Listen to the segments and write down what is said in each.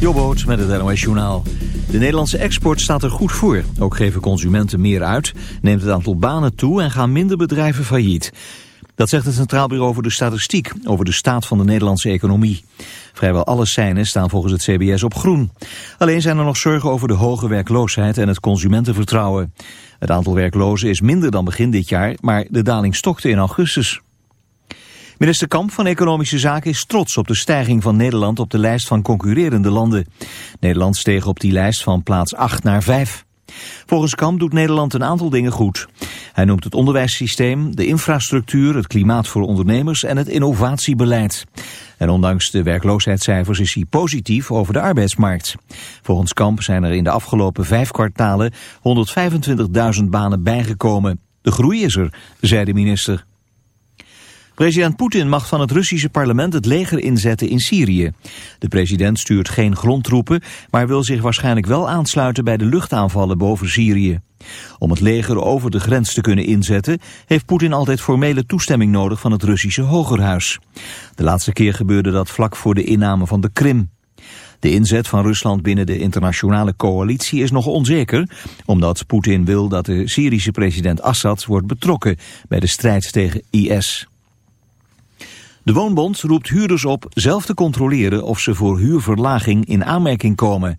Jobboot met het NOS Journaal. De Nederlandse export staat er goed voor. Ook geven consumenten meer uit, neemt het aantal banen toe en gaan minder bedrijven failliet. Dat zegt het Centraal Bureau voor de Statistiek over de staat van de Nederlandse economie. Vrijwel alle seinen staan volgens het CBS op groen. Alleen zijn er nog zorgen over de hoge werkloosheid en het consumentenvertrouwen. Het aantal werklozen is minder dan begin dit jaar, maar de daling stokte in augustus. Minister Kamp van Economische Zaken is trots op de stijging van Nederland op de lijst van concurrerende landen. Nederland steeg op die lijst van plaats 8 naar 5. Volgens Kamp doet Nederland een aantal dingen goed. Hij noemt het onderwijssysteem, de infrastructuur, het klimaat voor ondernemers en het innovatiebeleid. En ondanks de werkloosheidscijfers is hij positief over de arbeidsmarkt. Volgens Kamp zijn er in de afgelopen vijf kwartalen 125.000 banen bijgekomen. De groei is er, zei de minister. President Poetin mag van het Russische parlement het leger inzetten in Syrië. De president stuurt geen grondtroepen, maar wil zich waarschijnlijk wel aansluiten bij de luchtaanvallen boven Syrië. Om het leger over de grens te kunnen inzetten, heeft Poetin altijd formele toestemming nodig van het Russische Hogerhuis. De laatste keer gebeurde dat vlak voor de inname van de Krim. De inzet van Rusland binnen de internationale coalitie is nog onzeker, omdat Poetin wil dat de Syrische president Assad wordt betrokken bij de strijd tegen IS. De Woonbond roept huurders op zelf te controleren of ze voor huurverlaging in aanmerking komen.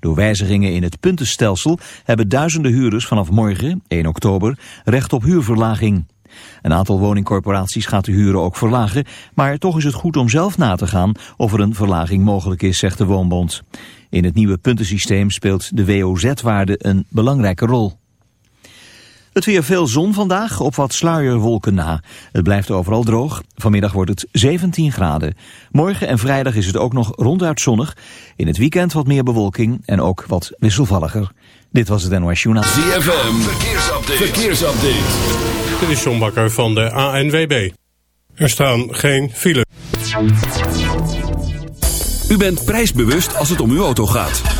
Door wijzigingen in het puntenstelsel hebben duizenden huurders vanaf morgen, 1 oktober, recht op huurverlaging. Een aantal woningcorporaties gaat de huren ook verlagen, maar toch is het goed om zelf na te gaan of er een verlaging mogelijk is, zegt de Woonbond. In het nieuwe puntensysteem speelt de WOZ-waarde een belangrijke rol. Het weer veel zon vandaag, op wat sluierwolken na. Het blijft overal droog. Vanmiddag wordt het 17 graden. Morgen en vrijdag is het ook nog ronduit zonnig. In het weekend wat meer bewolking en ook wat wisselvalliger. Dit was het NOS Journaal. ZFM, verkeersupdate. verkeersupdate. Dit is John Bakker van de ANWB. Er staan geen files. U bent prijsbewust als het om uw auto gaat.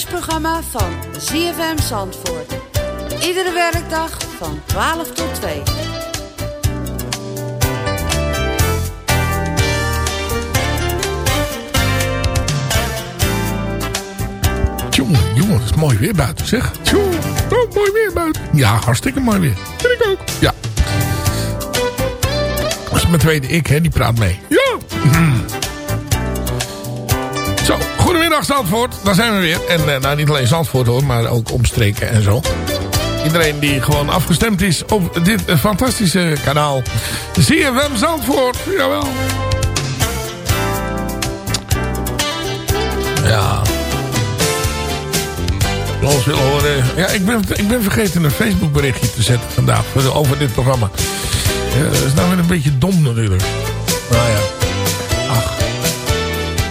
Lunchprogramma van ZFM Zandvoort. Iedere werkdag van 12 tot 2. Jongen, jongen, het is mooi weer buiten, zeg. Oh, mooi weer buiten. Ja, hartstikke mooi weer. Vind ik ook. Ja. Dat is mijn tweede ik, hè, die praat mee. Ja. Mhm. Zandvoort. Daar zijn we weer. En eh, nou, niet alleen Zandvoort hoor, maar ook omstreken en zo. iedereen die gewoon afgestemd is op dit eh, fantastische kanaal. ZFM Zandvoort, jawel. Ja. Los willen horen. Ja, ik ben, ik ben vergeten een Facebook berichtje te zetten vandaag over dit programma. Ja, dat is nou weer een beetje dom natuurlijk. Nou ja.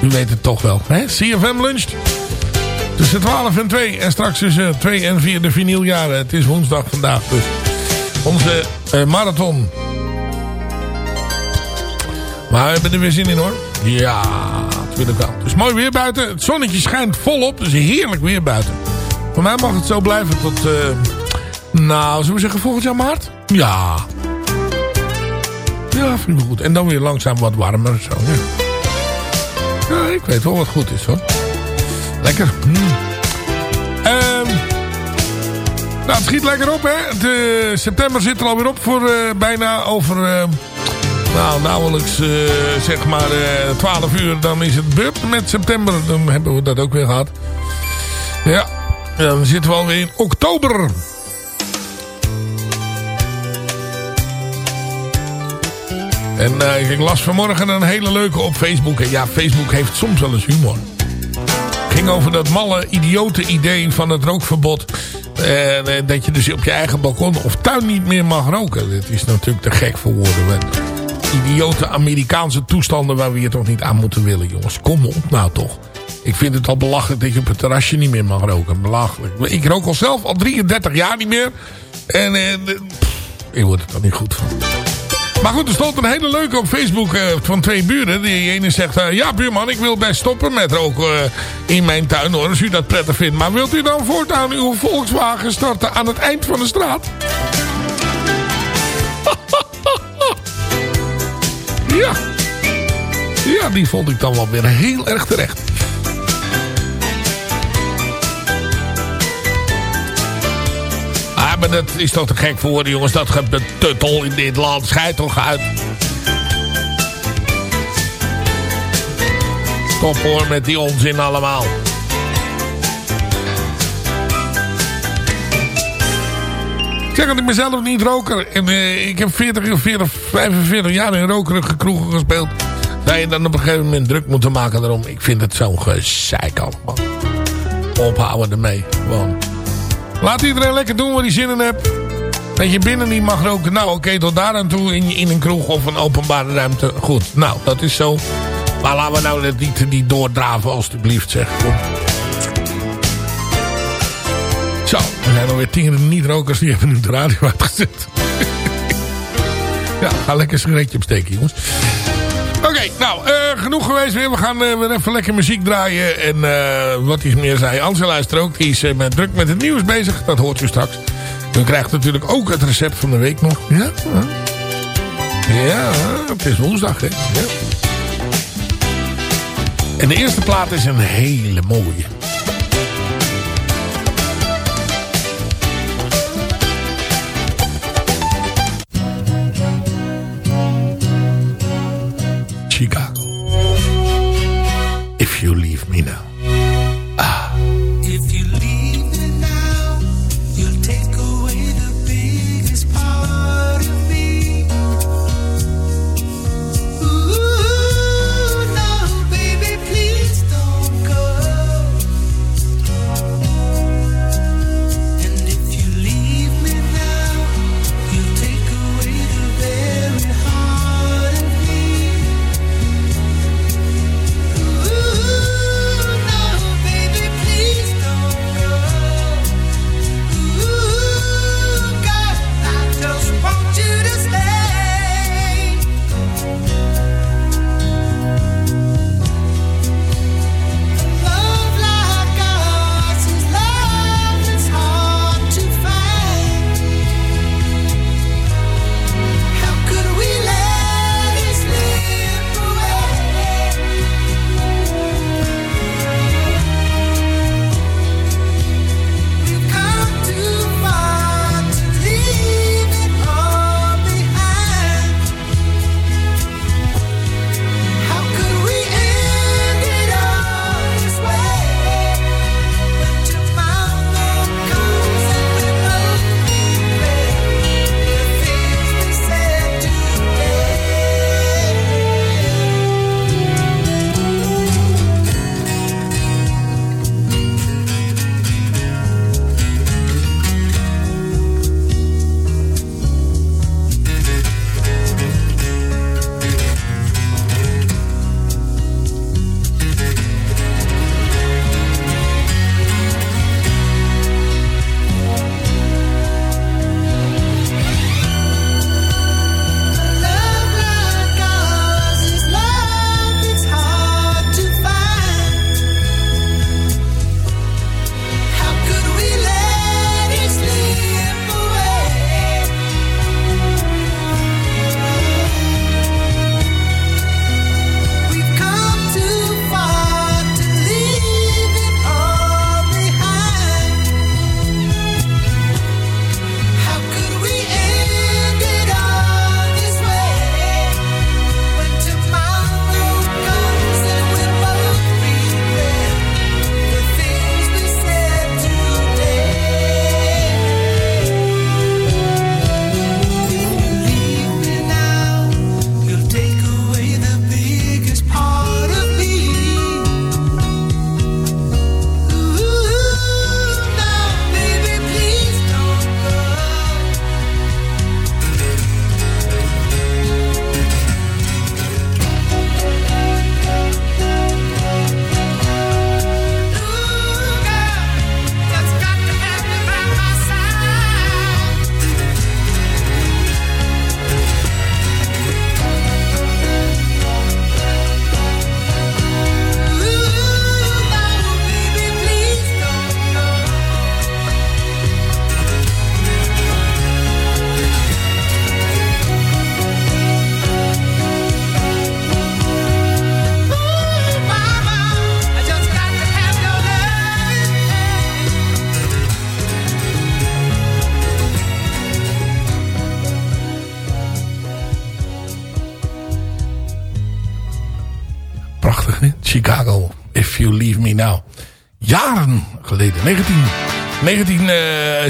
U weet het toch wel. Hè? CFM luncht. Tussen 12 en 2. En straks tussen 2 en 4 de vinyljaren. Het is woensdag vandaag dus. Onze eh, marathon. Maar we hebben er weer zin in hoor. Ja, natuurlijk wel. Het is mooi weer buiten. Het zonnetje schijnt volop. Dus heerlijk weer buiten. Voor mij mag het zo blijven tot... eh, nou, zullen we zeggen volgend jaar maart? Ja. Ja, vind ik goed. En dan weer langzaam wat warmer. Zo, ja. Ik weet wel wat goed is hoor. Lekker. Mm. Ehm, nou, het schiet lekker op, hè. De september zit er alweer op voor eh, bijna over... eh, nou, nauwelijks, eh, zeg maar, eh 12 uur. Dan is het beurt met september. Dan hebben we dat ook weer gehad. Ja, dan zitten we alweer in oktober. En eh, ik las vanmorgen een hele leuke op Facebook. En ja, Facebook heeft soms wel eens humor. Het ging over dat malle, idiote idee van het rookverbod. Eh, dat je dus op je eigen balkon of tuin niet meer mag roken. Dat is natuurlijk te gek voor woorden. Idiote Amerikaanse toestanden waar we je toch niet aan moeten willen, jongens. Kom op nou toch. Ik vind het al belachelijk dat je op het terrasje niet meer mag roken. Belachelijk. Ik rook al zelf al 33 jaar niet meer. En ik word er dan niet goed van. Maar goed, er stond een hele leuke op Facebook eh, van twee buren. Die ene zegt, eh, ja buurman, ik wil best stoppen met roken eh, in mijn tuin hoor. Als u dat prettig vindt. Maar wilt u dan voortaan uw Volkswagen starten aan het eind van de straat? ja. Ja, die vond ik dan wel weer heel erg terecht. Maar dat is toch te gek voor woorden, jongens. Dat getuttel in dit land. Schijt toch uit. Stop hoor met die onzin allemaal. Ik zeg dat ik mezelf niet roker. En eh, ik heb 40, of 40, 45 jaar in rokerige kroegen gespeeld. Zou je dan op een gegeven moment druk moeten maken daarom? Ik vind het zo'n gezeik allemaal. Ophouden ermee. Gewoon. Laat iedereen lekker doen waar hij zin in hebt. Dat je binnen niet mag roken. Nou, oké, tot daar aan toe in, in een kroeg of een openbare ruimte. Goed, nou, dat is zo. Maar laten we nou niet, niet doordraven, alstublieft, zeg. Kom. Zo, er zijn alweer tien niet-rokers die hebben nu de radio uitgezet. ja, ga lekker een sigaretje opsteken, jongens. Oké, nou, eh, genoeg geweest weer. We gaan eh, weer even lekker muziek draaien. En eh, wat hij meer zei, luistert ook. Die is eh, met, druk met het nieuws bezig. Dat hoort u straks. U krijgt natuurlijk ook het recept van de week nog. Ja, ja. het is woensdag, hè. Ja. En de eerste plaat is een hele mooie. Chicago. If you leave me now.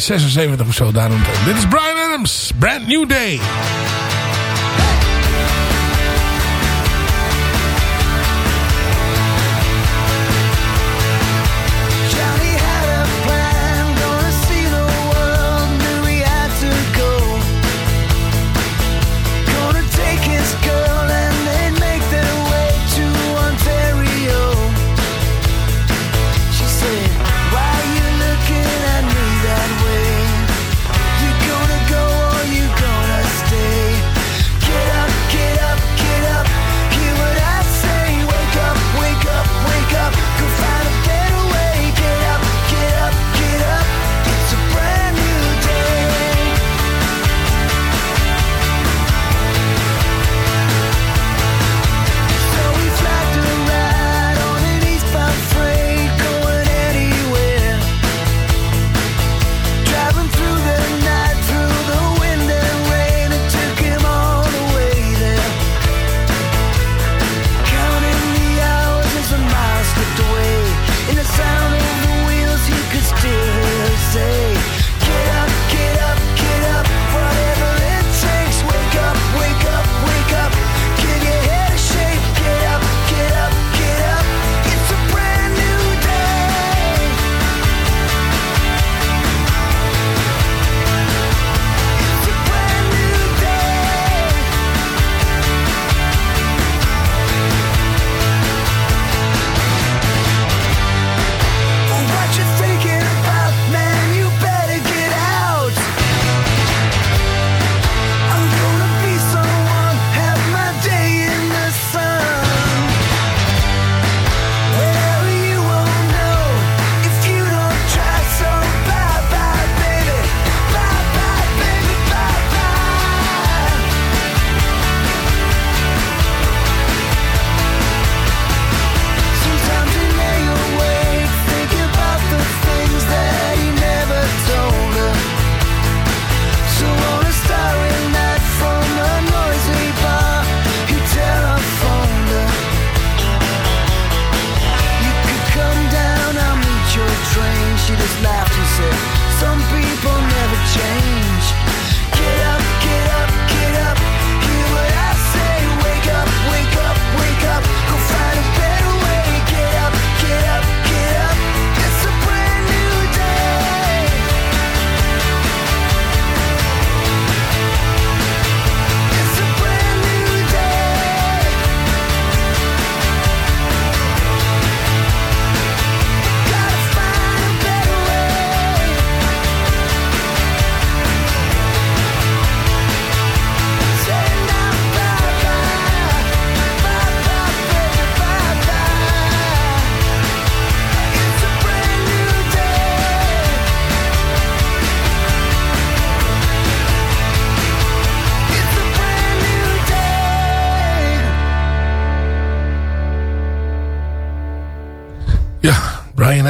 1976 of zo. Daarom. Dit is Brian Adams. Brand New Day.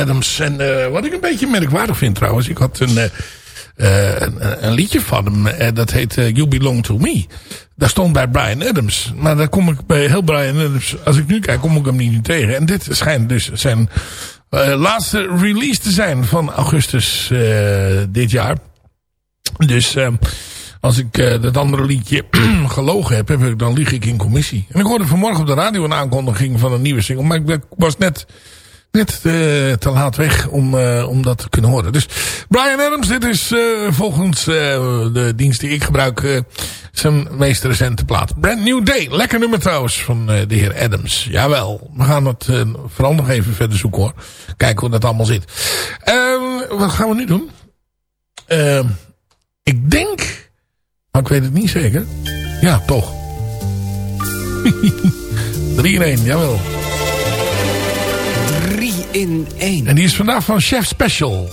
Adams. En eh, wat ik een beetje merkwaardig vind trouwens. Ik had een, eh, eh, een, liedje van hem. dat heet You Belong To Me. Daar stond bij Brian Adams. Maar daar kom ik bij heel Brian Adams. Als ik nu kijk, kom ik hem niet tegen. En dit schijnt dus zijn laatste release te zijn van augustus dit jaar. Dus eh, als ik dat andere liedje gelogen heb, dan lieg ik in commissie. En ik hoorde vanmorgen op de radio een aankondiging van een nieuwe single. Maar ik was net net eh, te laat weg om, eh, om dat te kunnen horen. Dus Brian Adams, dit is eh, volgens de dienst die ik gebruik zijn meest recente plaat. Brand New Day. Lekker nummer trouwens van de heer Adams. Jawel, we gaan het vooral nog even verder zoeken hoor. Kijken hoe dat allemaal zit. Ehm, wat gaan we nu doen? Ehm, ik denk, maar ik weet het niet zeker. Ja, toch. 3 in 1, jawel. 3 in 1. En die is vandaag van Chef Special.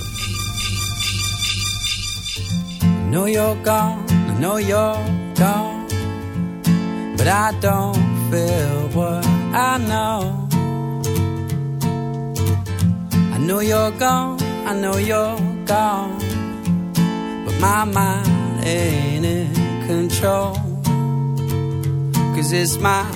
I know you're gone, I know you're gone. But I don't feel what I know. I know you're gone, I know you're gone. But my mind ain't in control. Cause it's my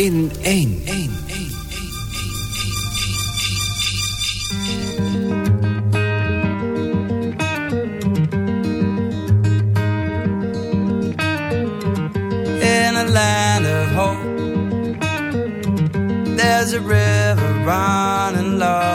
in één. in a land of hope. There's a river running low.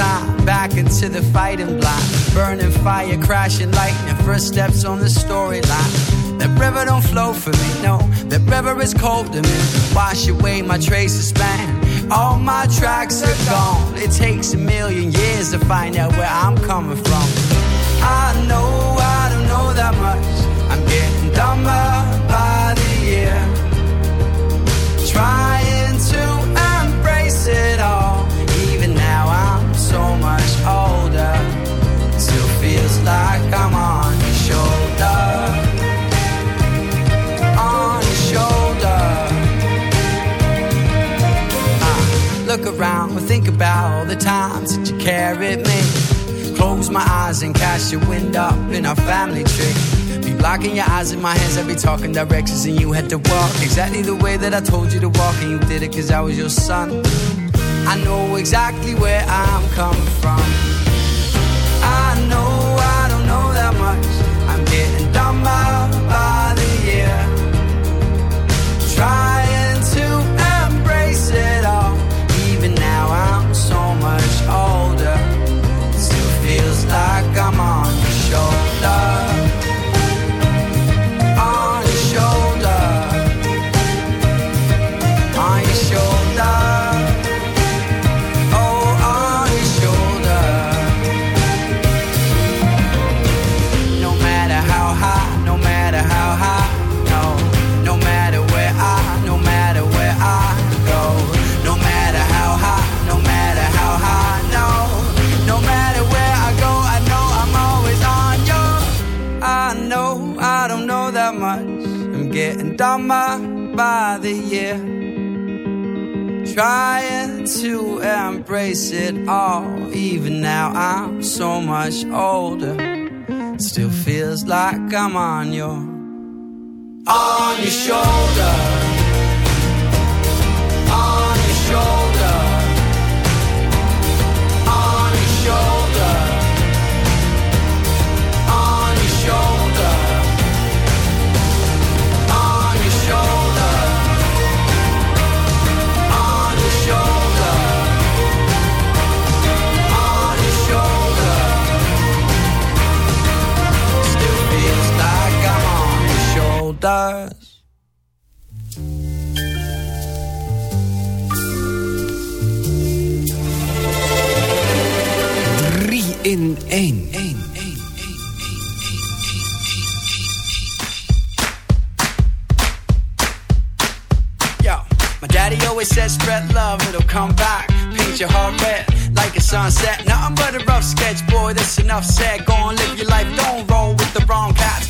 Time, back into the fighting block. Burning fire, crashing lightning, first steps on the storyline. That river don't flow for me, no. That river is cold to me. Wash away my traces span. All my tracks are gone. It takes a million years to find out where I'm coming from. I know I don't know that much. I'm getting dumber by the year. Trying I'm on your shoulder. On your shoulder. I look around and think about all the times that you carried me. Close my eyes and cast your wind up in our family tree. Be blocking your eyes in my hands, I'd be talking directions and you had to walk exactly the way that I told you to walk. And you did it cause I was your son. I know exactly where I'm coming from. my year. Trying to embrace it all. Even now I'm so much older. Still feels like I'm on your on your shoulder. Shoulders. Drie in één. Yo, my daddy always said spread love, it'll come back. Paint your heart red like a sunset. Nothing but a rough sketch, boy, that's enough said. Go on, live your life, don't roll with the wrong cats.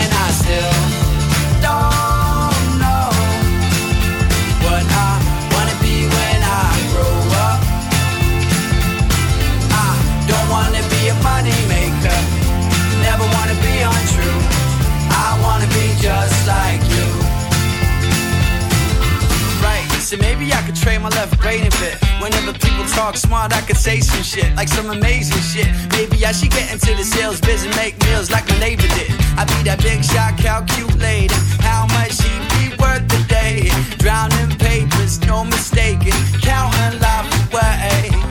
Maybe I could trade my left brain a bit. Whenever people talk smart, I could say some shit, like some amazing shit. Maybe I should get into the sales biz and make meals like my neighbor did. I'd be that big shot calculating how much he be worth a day. Drowning papers, no mistaking, counting life away.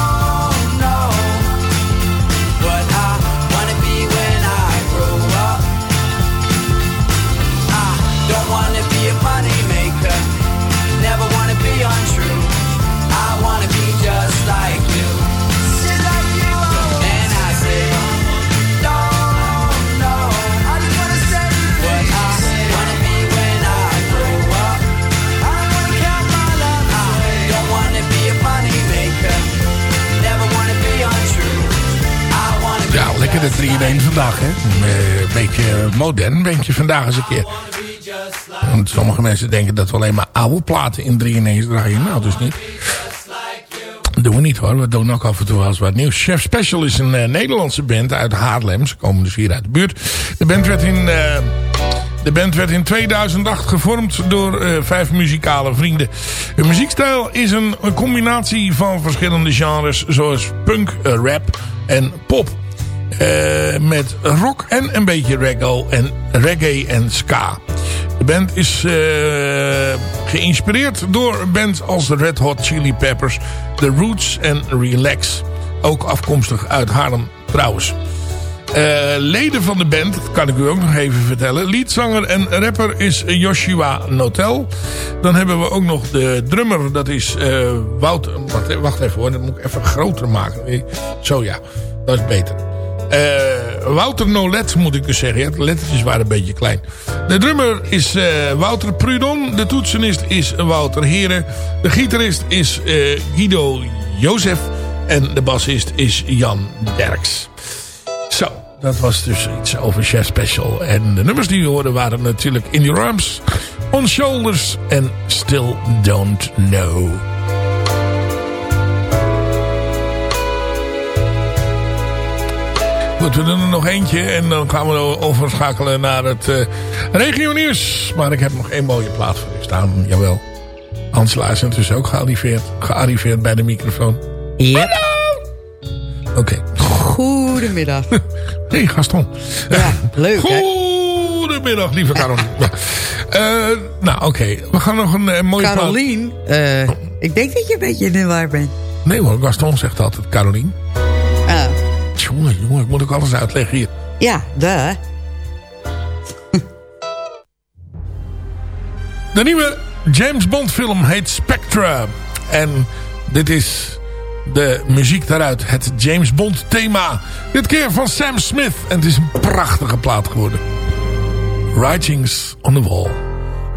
het 3 in 1 vandaag, hè. Een eh, beetje modern ben je vandaag eens een keer. Want sommige mensen denken dat we alleen maar oude platen in 3 in 1 draaien. Nou, dus niet. Dat doen we niet hoor. We doen ook af en toe wel eens wat nieuws. Chef Special is een eh, Nederlandse band uit Haarlem. Ze komen dus hier uit de buurt. De band werd in... eh, de band werd in 2008 gevormd door vijf muzikale vrienden. Hun muziekstijl is een, combinatie van verschillende genres zoals punk, rap en pop. Eh, met rock en een beetje reggae en, reggae en ska. De band is eh, geïnspireerd door bands als de Red Hot Chili Peppers, The Roots en Relax. Ook afkomstig uit Haarlem trouwens. Eh, leden van de band, dat kan ik u ook nog even vertellen. Leadzanger en rapper is Joshua Notel. Dan hebben we ook nog de drummer, dat is eh Wouter... Wacht, wacht even hoor, dat moet ik even groter maken. Zo ja, dat is beter. Eh, Wouter Nolet moet ik dus zeggen. Ja, de lettertjes waren een beetje klein. De drummer is eh, Wouter Prudon. De toetsenist is Wouter Heren. De gitarist is eh, Guido Jozef. En de bassist is Jan Derks. Zo, dat was dus iets over Chef Special. En de nummers die we hoorden waren natuurlijk In Your Arms, On Shoulders en Still Don't Know. Goed, we doen er nog eentje en dan gaan we overschakelen naar het eh regio nieuws. Maar ik heb nog één mooie plaat voor u staan, jawel. Angela is intussen ook gearriveerd, gearriveerd bij de microfoon. Ja. Oké. Goedemiddag. Hey Gaston. Ja, leuk? Goedemiddag, lieve Caroline. Eh, nou, oké. We gaan nog een, eh, mooie plaat... Carolien, eh, ik denk dat je een beetje in de war bent. Nee hoor, Gaston zegt altijd Caroline. Jongen, jongen, ik moet ook alles uitleggen hier. ja, de. De nieuwe James Bond film heet Spectra. En dit is de muziek daaruit. Het James Bond thema. Dit keer van Sam Smith. En het is een prachtige plaat geworden. Writings on the Wall.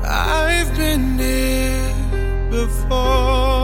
I've been here before,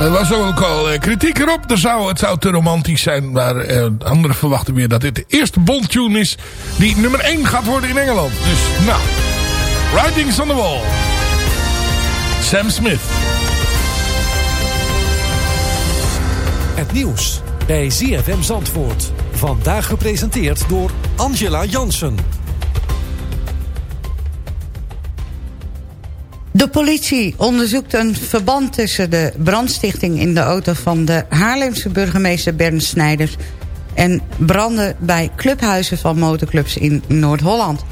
Er was ook al eh, kritiek erop. Er zou, het zou te romantisch zijn. Maar eh, anderen verwachten weer dat dit de eerste Bond-tune is... die nummer 1 gaat worden in Engeland. Dus, nou. Writings on the Wall. Sam Smith. Het nieuws bij ZFM Zandvoort. Vandaag gepresenteerd door Angela Jansen. De politie onderzoekt een verband tussen de brandstichting in de auto van de Haarlemse burgemeester Bernd Snijders en branden bij clubhuizen van motorclubs in Noord-Holland.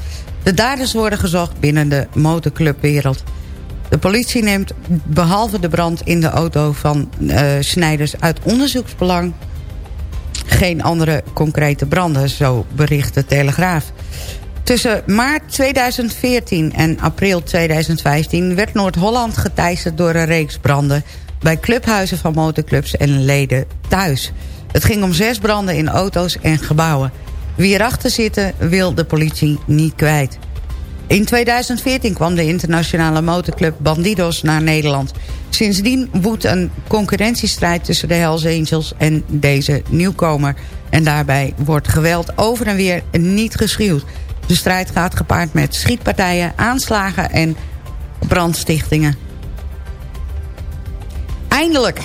De daders worden gezocht binnen de motorclubwereld. De politie neemt behalve de brand in de auto van eh, Snijders uit onderzoeksbelang geen andere concrete branden, zo bericht de Telegraaf. Tussen maart 2014 en april 2015 werd Noord-Holland geteisterd door een reeks branden... bij clubhuizen van motorclubs en leden thuis. Het ging om zes branden in auto's en gebouwen. Wie erachter zitten wil de politie niet kwijt. In 2014 kwam de internationale motorclub Bandidos naar Nederland. Sindsdien woedt een concurrentiestrijd tussen de Hells Angels en deze nieuwkomer. En daarbij wordt geweld over en weer niet geschuwd. De strijd gaat gepaard met schietpartijen, aanslagen en brandstichtingen. Eindelijk,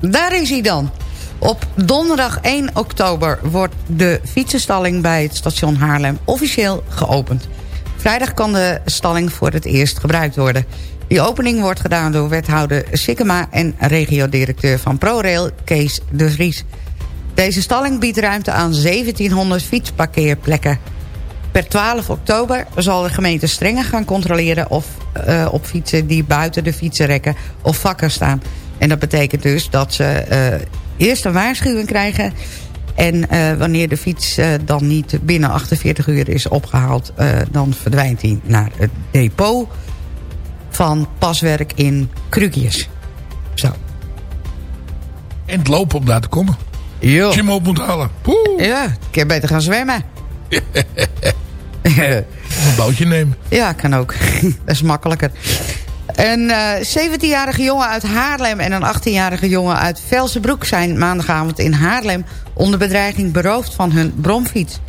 daar is hij dan. Op donderdag 1 oktober wordt de fietsenstalling bij het station Haarlem officieel geopend. Vrijdag kan de stalling voor het eerst gebruikt worden. Die opening wordt gedaan door wethouder Sikkema en regiodirecteur van ProRail Kees de Vries. Deze stalling biedt ruimte aan 1700 fietsparkeerplekken. Per 12 oktober zal de gemeente strenger gaan controleren... of uh, op fietsen die buiten de fietsenrekken of vakken staan. En dat betekent dus dat ze uh, eerst een waarschuwing krijgen... en uh, wanneer de fiets dan niet binnen 48 uur is opgehaald... dan verdwijnt hij naar het depot van paswerk in Krukjes. Zo. En het lopen om daar te komen. Jo. Als je hem op moet halen. Ja, ik heb beter gaan zwemmen. een bootje nemen. Ja, kan ook. Dat is makkelijker. Een uh, 17-jarige jongen uit Haarlem en een 18-jarige jongen uit Velsenbroek... zijn maandagavond in Haarlem onder bedreiging beroofd van hun bromfiets.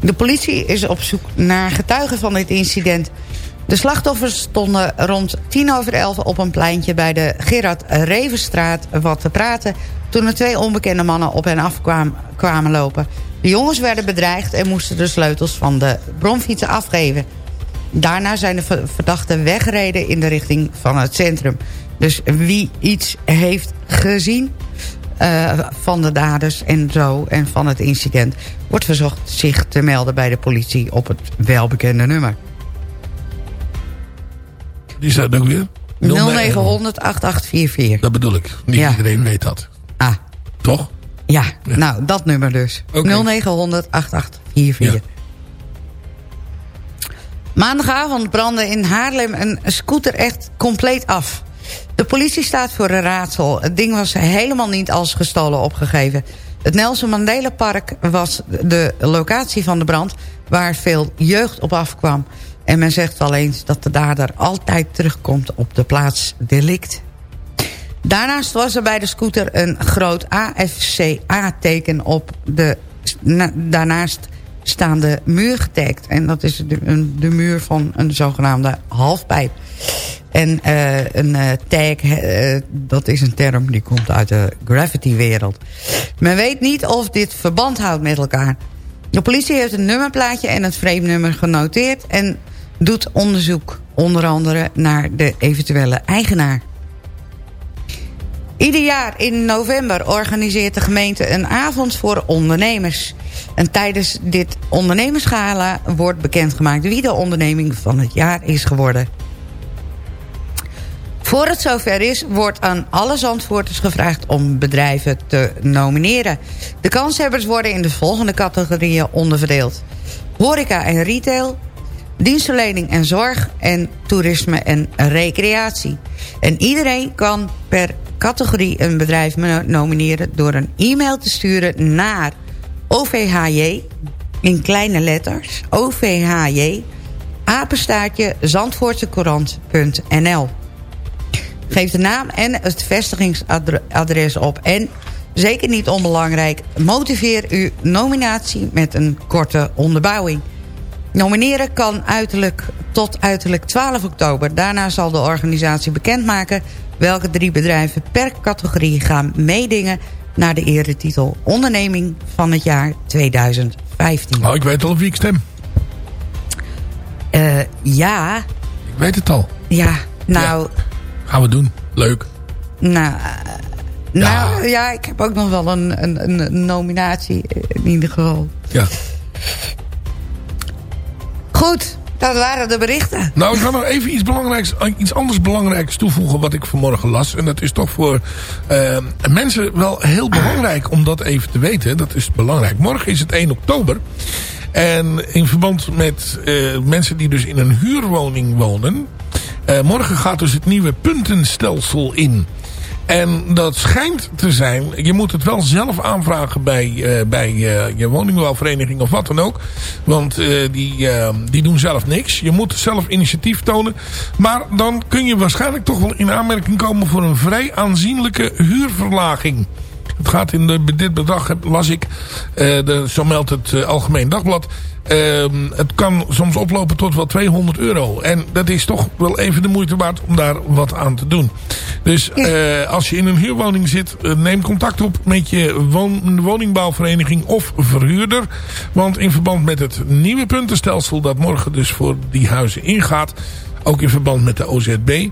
De politie is op zoek naar getuigen van dit incident. De slachtoffers stonden rond tien over elf op een pleintje... bij de Gerard Revenstraat wat te praten... toen er twee onbekende mannen op hen af kwamen, kwamen lopen. De jongens werden bedreigd en moesten de sleutels van de bromfietsen afgeven. Daarna zijn de verdachten weggereden in de richting van het centrum. Dus wie iets heeft gezien uh, van de daders en zo en van het incident... wordt verzocht zich te melden bij de politie op het welbekende nummer. Die staat ook weer? 0900 8844. Dat bedoel ik. Niet ja. iedereen weet dat. Ah. Toch? Ja, ja. nou, dat nummer dus. Okay. 0900 8844. Ja. Maandagavond brandde in Haarlem een scooter echt compleet af. De politie staat voor een raadsel. Het ding was helemaal niet als gestolen opgegeven. Het Nelson Mandela Park was de locatie van de brand... waar veel jeugd op afkwam. En men zegt wel eens dat de dader altijd terugkomt op de plaats delict. Daarnaast was er bij de scooter een groot AFCA-teken op de na- daarnaast staande muur getagd. En dat is de, een- de muur van een zogenaamde halfpijp. En eh, een eh, tag, eh, dat is een term die komt uit de graffiti-wereld. Men weet niet of dit verband houdt met elkaar. De politie heeft een nummerplaatje en het frame-nummer genoteerd... en doet onderzoek, onder andere naar de eventuele eigenaar. Ieder jaar in november organiseert de gemeente een avond voor ondernemers. En tijdens dit ondernemersgala wordt bekendgemaakt wie de onderneming van het jaar is geworden. Voor het zover is, wordt aan alle Zandvoorters gevraagd om bedrijven te nomineren. De kanshebbers worden in de volgende categorieën onderverdeeld. Horeca en retail, dienstverlening en zorg en toerisme en recreatie. En iedereen kan per categorie een bedrijf no- nomineren... door een e-mail te sturen naar OVHJ, in kleine letters, OVHJ, apenstaartje. Geef de naam en het vestigingsadres op. En, zeker niet onbelangrijk, motiveer uw nominatie met een korte onderbouwing. Nomineren kan uiterlijk tot uiterlijk 12 oktober. Daarna zal de organisatie bekendmaken welke drie bedrijven per categorie gaan meedingen naar de eretitel Onderneming van het jaar 2015. Nou, ik weet al op wie ik stem. Eh, ja, Ik weet het al. ja, nou, Gaan we doen. Leuk. nou, nou ja, ik heb ook nog wel een, een, een nominatie eh, in ieder geval. Ja. Goed, dat waren de berichten. Nou, ik ga nog even iets, belangrijks, iets anders belangrijks toevoegen wat ik vanmorgen las. En dat is toch voor eh, mensen wel heel belangrijk om dat even te weten. Dat is belangrijk. Morgen is het 1 oktober. En in verband met eh, mensen die dus in een huurwoning wonen... eh, morgen gaat dus het nieuwe puntenstelsel in. En dat schijnt te zijn... Je moet het wel zelf aanvragen bij, eh, bij eh, je woningbouwvereniging of wat dan ook. Want eh, die, die doen zelf niks. Je moet zelf initiatief tonen. Maar dan kun je waarschijnlijk toch wel in aanmerking komen... voor een vrij aanzienlijke huurverlaging. Het gaat in de, dit bedrag, las ik, de, zo meldt het Algemeen Dagblad. Ehm, het kan soms oplopen tot wel 200 euro. En dat is toch wel even de moeite waard om daar wat aan te doen. Dus eh, als je in een huurwoning zit, eh, neem contact op met je woningbouwvereniging of verhuurder. Want in verband met het nieuwe puntenstelsel dat morgen dus voor die huizen ingaat... ook in verband met de OZB...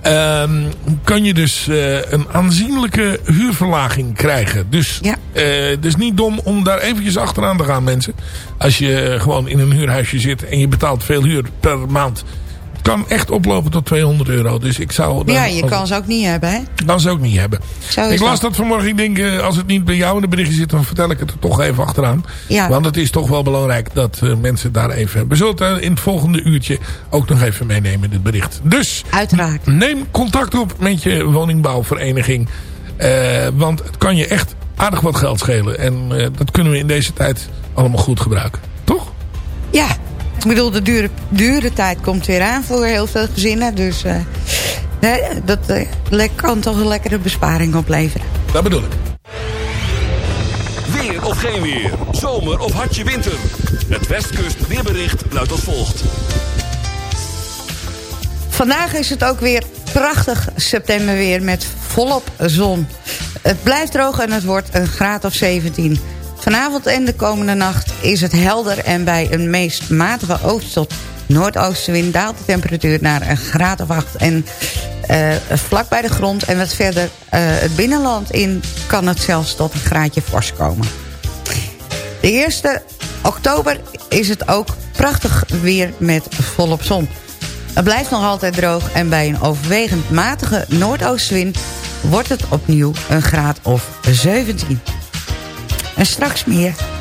ehm, kan je dus eh, een aanzienlijke huurverlaging krijgen. Dus eh, het is niet dom om daar eventjes achteraan te gaan mensen. Als je gewoon in een huurhuisje zit en je betaalt veel huur per maand. Kan echt oplopen tot 200 euro. Dus ik zou... dan Ja, je kan ze ook niet hebben, hè? kan ze ook niet hebben. Zo ik las dat. vanmorgen. Ik denk, eh, als het niet bij jou in de berichten zit... dan vertel ik het er toch even achteraan. Ja. Want het is toch wel belangrijk dat eh, mensen daar even... We zullen het eh, in het volgende uurtje ook nog even meenemen in dit bericht. Dus Uiteraard. neem contact op met je woningbouwvereniging. Want het kan je echt aardig wat geld schelen. En dat kunnen we in deze tijd allemaal goed gebruiken. Toch? Ja, ik bedoel, de dure, dure tijd komt weer aan voor heel veel gezinnen. Dus eh, nee, dat le- kan toch een lekkere besparing opleveren. Dat bedoel ik. Weer of geen weer. Zomer of hartje winter. Het Westkust weerbericht luidt als volgt. Vandaag is het ook weer prachtig septemberweer met volop zon. Het blijft droog en het wordt een graad of 17. Vanavond en de komende nacht is het helder... en bij een meest matige oost- tot noordoostenwind... daalt de temperatuur naar een graad of 8. En eh, vlak bij de grond en wat verder eh, het binnenland in... kan het zelfs tot een graadje fors komen. De eerste oktober is het ook prachtig weer met volop zon. Het blijft nog altijd droog en bij een overwegend matige noordoostenwind... wordt het opnieuw een graad of 17. En straks meer.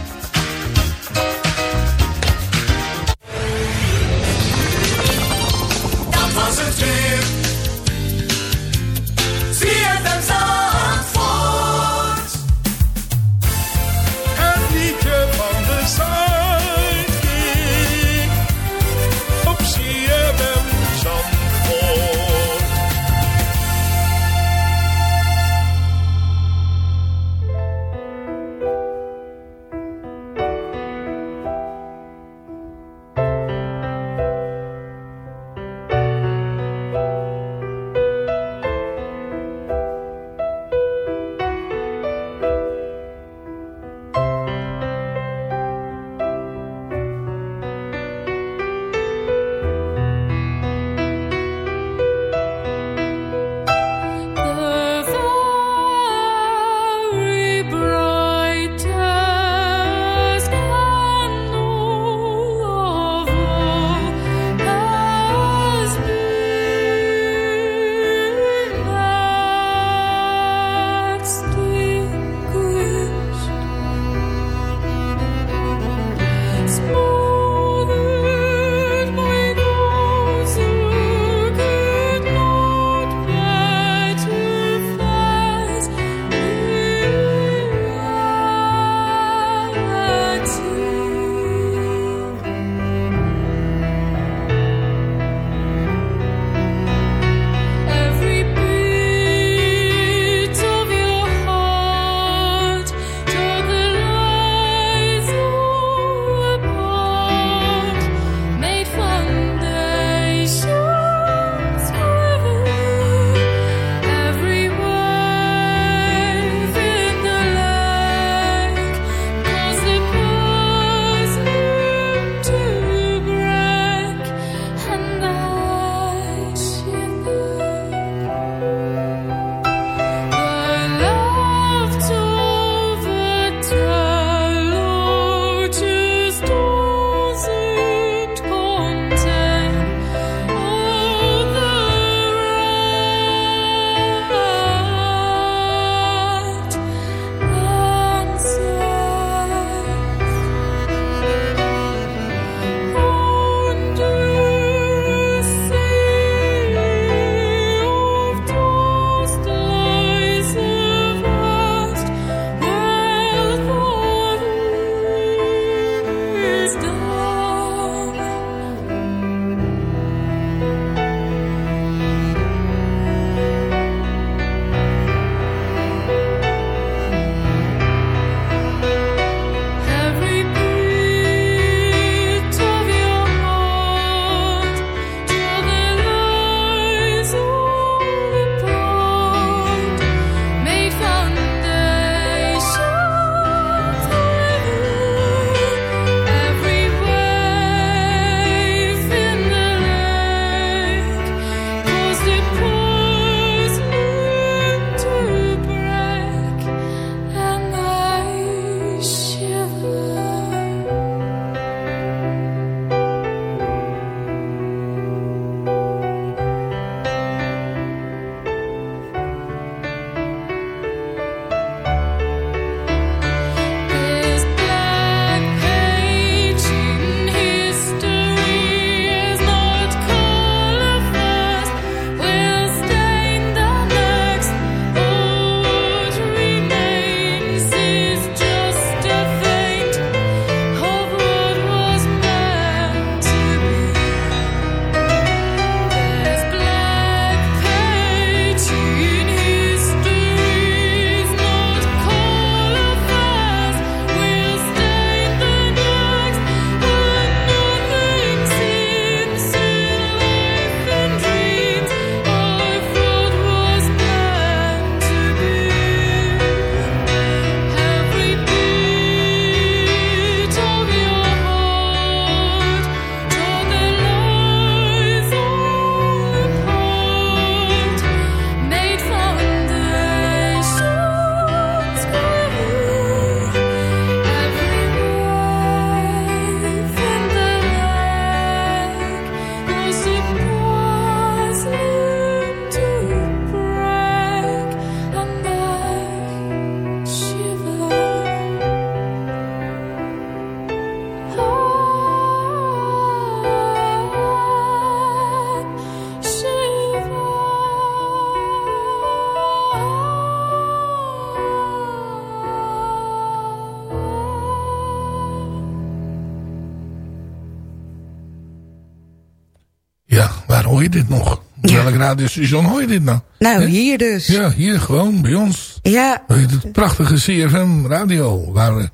Radiostation hoor je dit nou? Nou, hier dus. Ja, hier gewoon bij ons. Ja. Het prachtige CFM radio. Waar we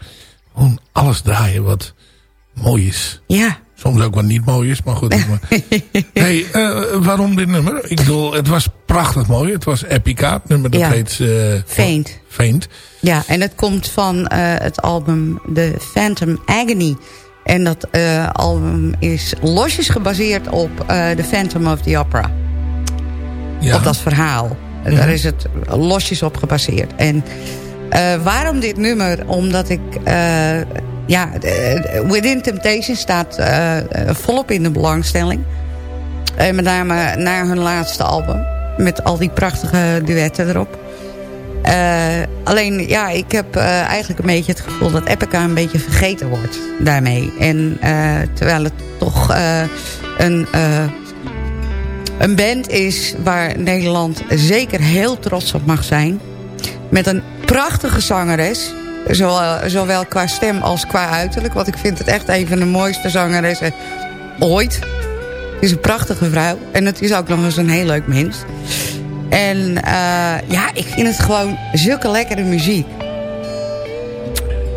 gewoon alles draaien wat mooi is. Ja. Soms ook wat niet mooi is, maar goed. Maar... hey, eh, waarom dit nummer? Ik bedoel, het was prachtig mooi. Het was Epica. Het nummer dat Ja. heet... eh, Faint. Faint. Ja, en het komt van eh, het album The Phantom Agony. En dat album is losjes gebaseerd op The Phantom of the Opera. Ja. Op dat verhaal. Mhm. Daar is het losjes op gebaseerd. En eh, waarom dit nummer? Omdat ik... eh, ja, eh, Within Temptation staat eh, eh, volop in de belangstelling. En met name naar hun laatste album. Met al die prachtige duetten erop. Eh, alleen, ja, ik heb eh, eigenlijk een beetje het gevoel dat Epica een beetje vergeten wordt daarmee. En eh, terwijl het toch eh, een, eh, een band is waar Nederland zeker heel trots op mag zijn. Met een prachtige zangeres. Zowel, zowel qua stem als qua uiterlijk. Want ik vind het echt een van de mooiste zangeressen ooit. Het is een prachtige vrouw. En het is ook nog eens een heel leuk mens. En eh, ja, ik vind het gewoon zulke lekkere muziek.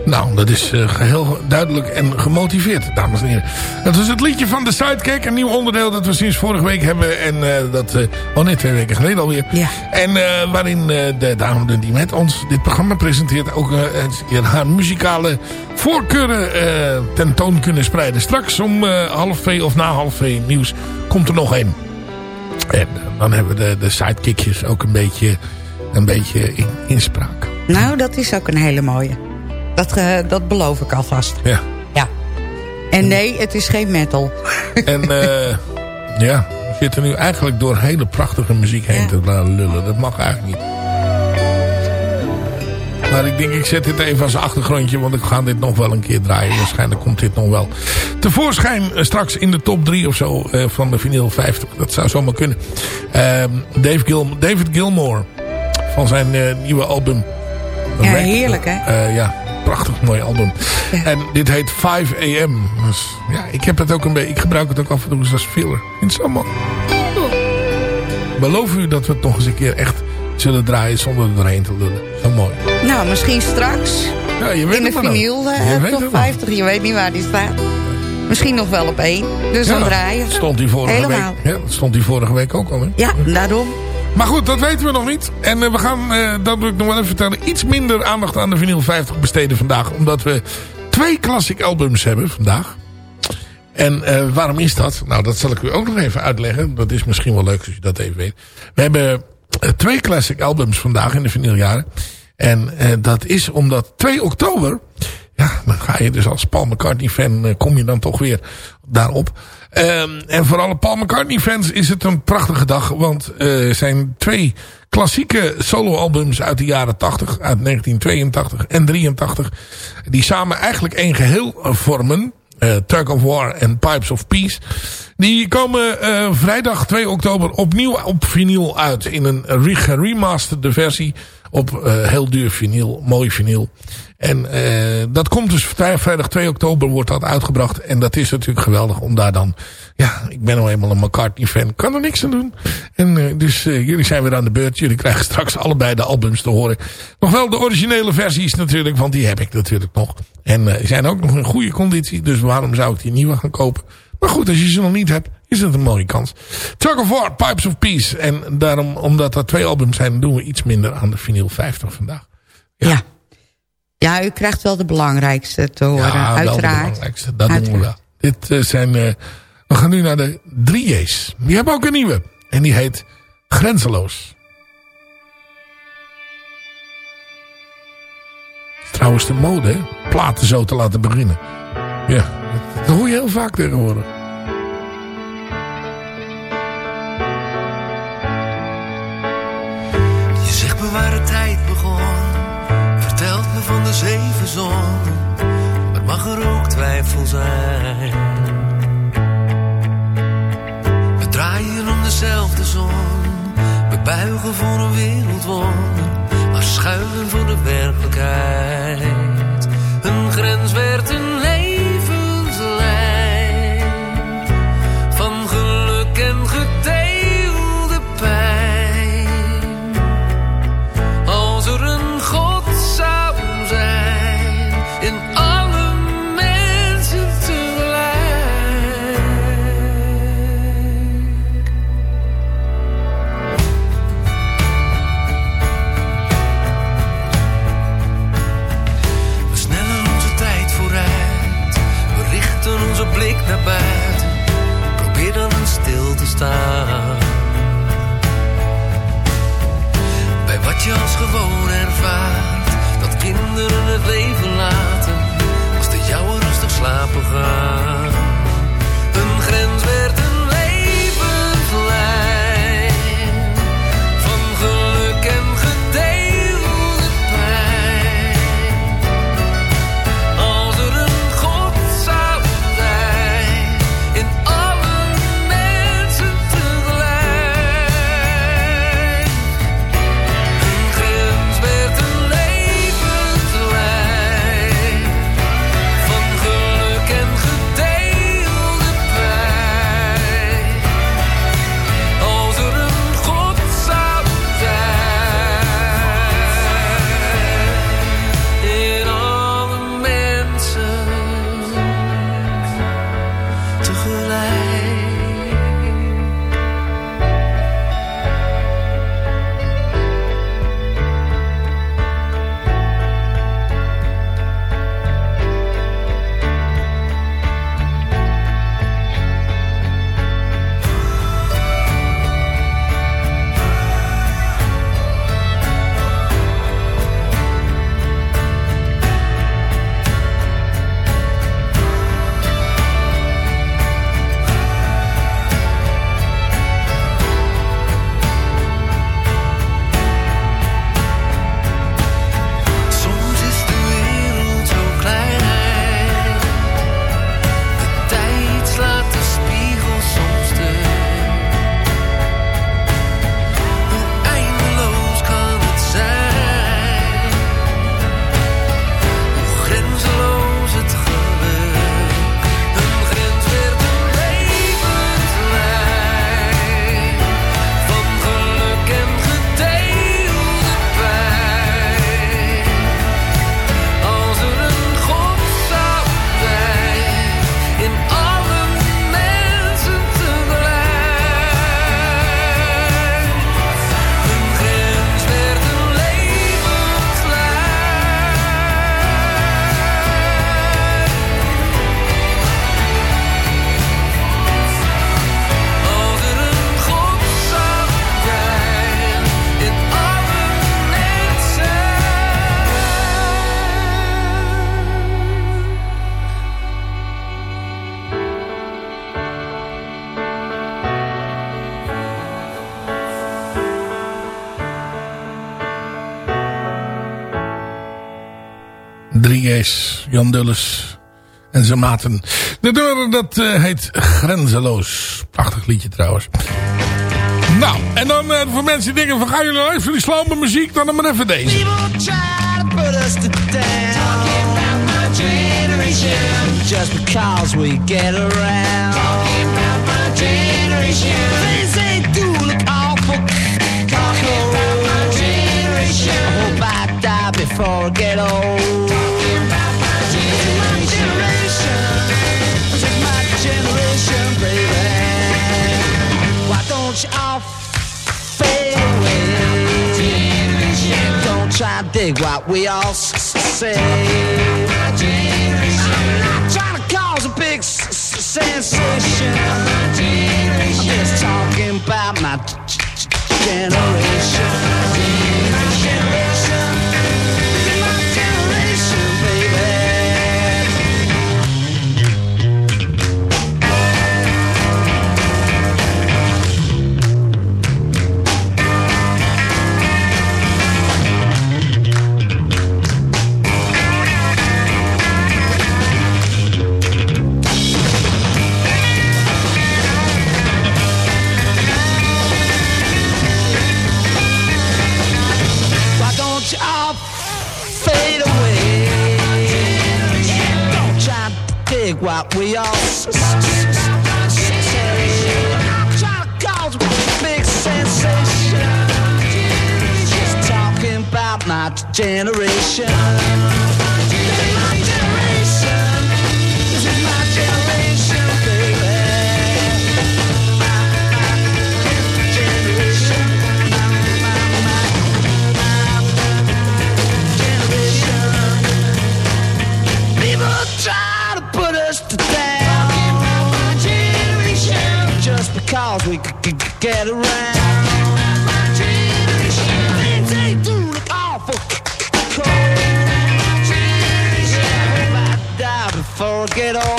Nou, dat is eh, geheel duidelijk en gemotiveerd, dames en heren. Dat was het liedje van de Sidekick. Een nieuw onderdeel dat we sinds vorige week hebben. En eh, dat, eh, oh nee, twee weken geleden alweer. Ja. En waarin de dame die met ons dit programma presenteert... ook eens een keer haar muzikale voorkeuren tentoon kunnen spreiden. Straks om half twee of na half twee nieuws komt er nog één. En dan hebben we de, de sidekickjes ook een beetje, een beetje in, inspraak. Nou, dat is ook een hele mooie. Dat, eh, dat beloof ik alvast. Ja. Ja. En nee, het is geen metal. En eh, ja, we zitten nu eigenlijk door hele prachtige muziek heen te lullen. Dat mag eigenlijk niet. Maar ik denk, ik zet dit even als achtergrondje, want ik ga dit nog wel een keer draaien. Waarschijnlijk komt dit nog wel tevoorschijn eh, straks in de top 3 of zo van de vinyl 50. Dat zou zomaar kunnen. Ehm, Dave Gil David Gilmore van zijn nieuwe album. Ja, heerlijk, hè? Ja, prachtig mooi album. En dit heet 5 AM. Dus ja, ik heb het ook een beetje. Ik gebruik het ook af en toe eens als filler. Ik vind het zo mooi. Beloof u dat we het nog eens een keer echt zullen draaien zonder er doorheen te lullen. Zo mooi. Nou, misschien straks. Ja, je weet in de vinyl eh, top het maar. 50. Je weet niet waar die staat. Misschien nog wel op één. Dus dan draaien. Stond die vorige Helemaal. week. Ja, stond die vorige week ook al. Hè? Ja, daarom. Maar goed, dat weten we nog niet. En eh, we gaan, eh, dat wil ik nog wel even vertellen, iets minder aandacht aan de vinyl 50 besteden vandaag. Omdat we twee classic albums hebben vandaag. En eh, waarom is dat? Nou, dat zal ik u ook nog even uitleggen. Dat is misschien wel leuk als je dat even weet. We hebben twee classic albums vandaag in de vinyljaren. En dat is omdat 2 oktober... Ja, dan ga je dus als Paul McCartney fan... eh, kom je dan toch weer daarop. Ehm, en voor alle Paul McCartney fans is het een prachtige dag. Want eh zijn twee klassieke soloalbums uit de jaren 80. Uit 1982 en 83. Die samen eigenlijk één geheel eh, vormen. eh Tug of War en Pipes of Peace. Die komen vrijdag 2 oktober opnieuw op vinyl uit. In een re- geremasterde versie. Op eh, heel duur vinyl. Mooi vinyl. En eh, dat komt dus vrij- vrijdag 2 oktober wordt dat uitgebracht. En dat is natuurlijk geweldig om daar dan... Ja, ik ben nou eenmaal een McCartney fan. Kan er niks aan doen. En eh, dus jullie zijn weer aan de beurt. Jullie krijgen straks allebei de albums te horen. Nog wel de originele versies natuurlijk. Want die heb ik natuurlijk nog. En zijn ook nog in goede conditie. Dus waarom zou ik die nieuwe gaan kopen? Maar goed, als je ze nog niet hebt, is het een mooie kans. Tug of War, Pipes of Peace. En daarom, omdat dat twee albums zijn, doen we iets minder aan de vinyl 50 vandaag. Ja. ja. u krijgt wel de belangrijkste te horen, ja, wel de uiteraard. belangrijkste. Dat doen we Uiteraard. wel. Dit eh, zijn... eh, we gaan nu naar de 3J's. Die hebben ook een nieuwe. En die heet Grenzeloos. Trouwens de mode, hè? Platen zo te laten beginnen. Ja, dat, dat hoor je heel vaak tegenwoordig. Waar de tijd begon, vertelt me van de zeven zonnen. Maar mag er ook twijfel zijn? We draaien om dezelfde zon, we buigen voor een wereldwonder, maar schuilen voor de werkelijkheid. Een grens werd een Jan Dulles en zijn maten. De deur, dat eh, heet Grenzeloos. Prachtig liedje trouwens. Nou, en dan eh, voor mensen die denken van... gaan jullie nou even die slome muziek? Dan maar even deze. Just because we get around. Talking about my generation. what we all say. I'm not trying cause a big sensation. I'm just talking about my generation. To dig what we all s- s- s- say. I'm trying to cause a big sensation. Just talking about my generation. Get around. Get.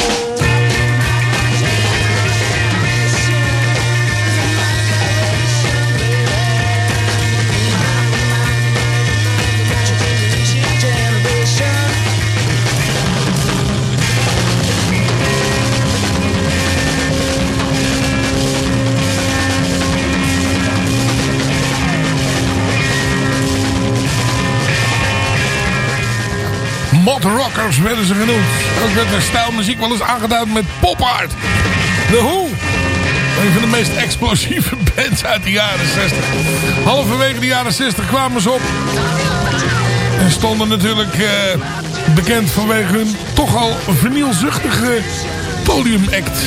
Rockers werden ze genoemd. Ook werd de stijlmuziek wel eens aangeduid met pop art. The Who. Een van de meest explosieve bands uit de jaren 60. Halverwege de jaren 60 kwamen ze op. En stonden natuurlijk eh, bekend vanwege hun toch al vernielzuchtige podiumact.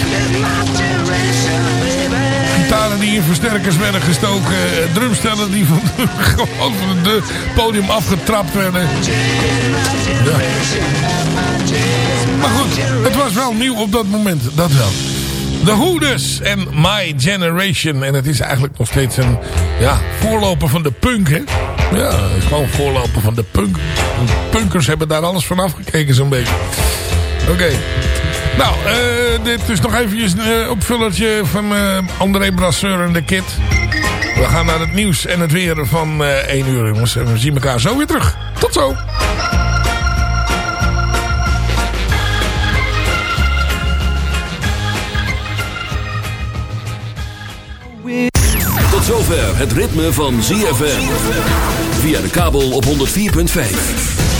Gitaren die in versterkers werden gestoken. eh, Drumstellen die van, gewoon het podium afgetrapt werden. Ja. Maar goed, het was wel nieuw op dat moment. Dat wel. Who dus en My Generation. En het is eigenlijk nog steeds een ja, voorloper van de punk, hè? Ja, gewoon voorloper van de punk. De punkers hebben daar alles van afgekeken zo'n beetje. Oké. Nou, eh, dit is nog eventjes een eh, opvullertje van eh, André Brasseur en de Kid. We gaan naar het nieuws en het weer van eh 1 uur, jongens. En we zien elkaar zo weer terug. Tot zo. Tot zover het ritme van ZFM. Via de kabel op 104.5.